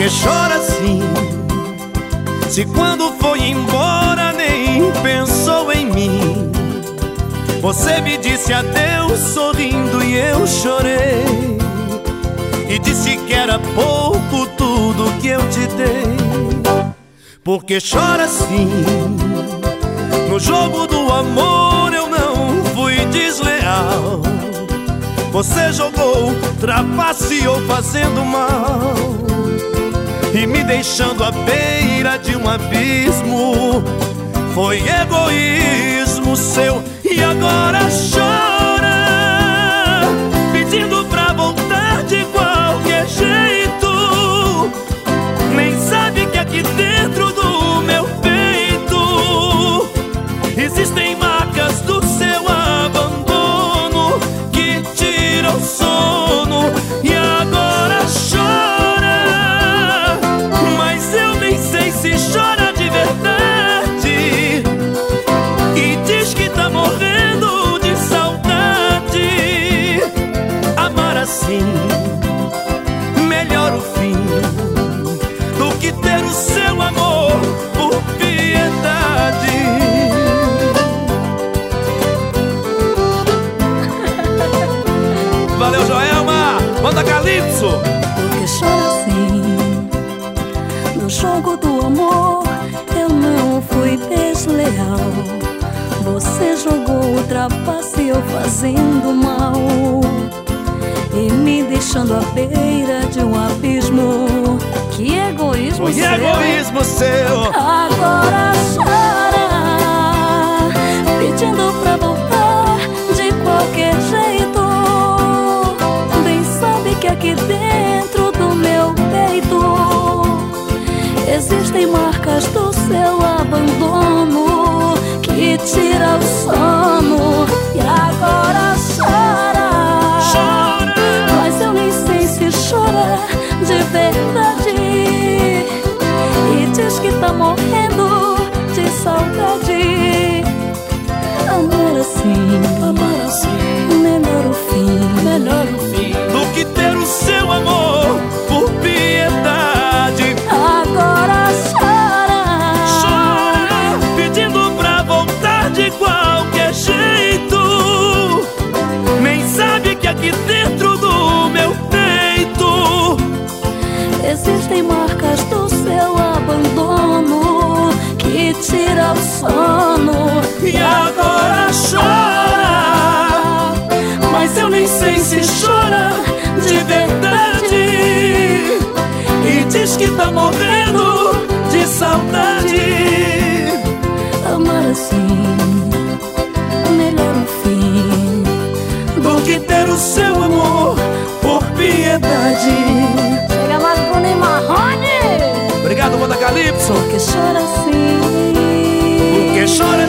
que chora assim? Se quando foi embora nem pensou em mim. Você me disse adeus sorrindo e eu chorei. E disse que era pouco tudo que eu te dei. Porque chora assim? No jogo do amor eu não fui desleal. Você jogou, trapaceou fazendo mal E me deixando à beira de um abismo. Foi egoísmo seu e agora chora Pedindo pra voltar de qualquer jeito. Nem sabe que aqui dentro Calypso! Porque chora assim No jogo do amor Eu não fui desleal. Você jogou, trapaceou fazendo mal. E me deixando à beira de um abismo. Que egoísmo que seu. egoísmo seu. Agora aqui dentro do meu peito. Existem marcas do seu abandono que tira o sono e agora de qualquer jeito. Nem sabe que aqui dentro do meu peito existem marcas do seu abandono que tira o sono. E agora chora, mas eu nem sei se chora de verdade. E diz que tá morrendo seu amor por piedade. Chega mais Bruno Marrone. Obrigado, Manda Calypso. Porque chora assim. Porque chora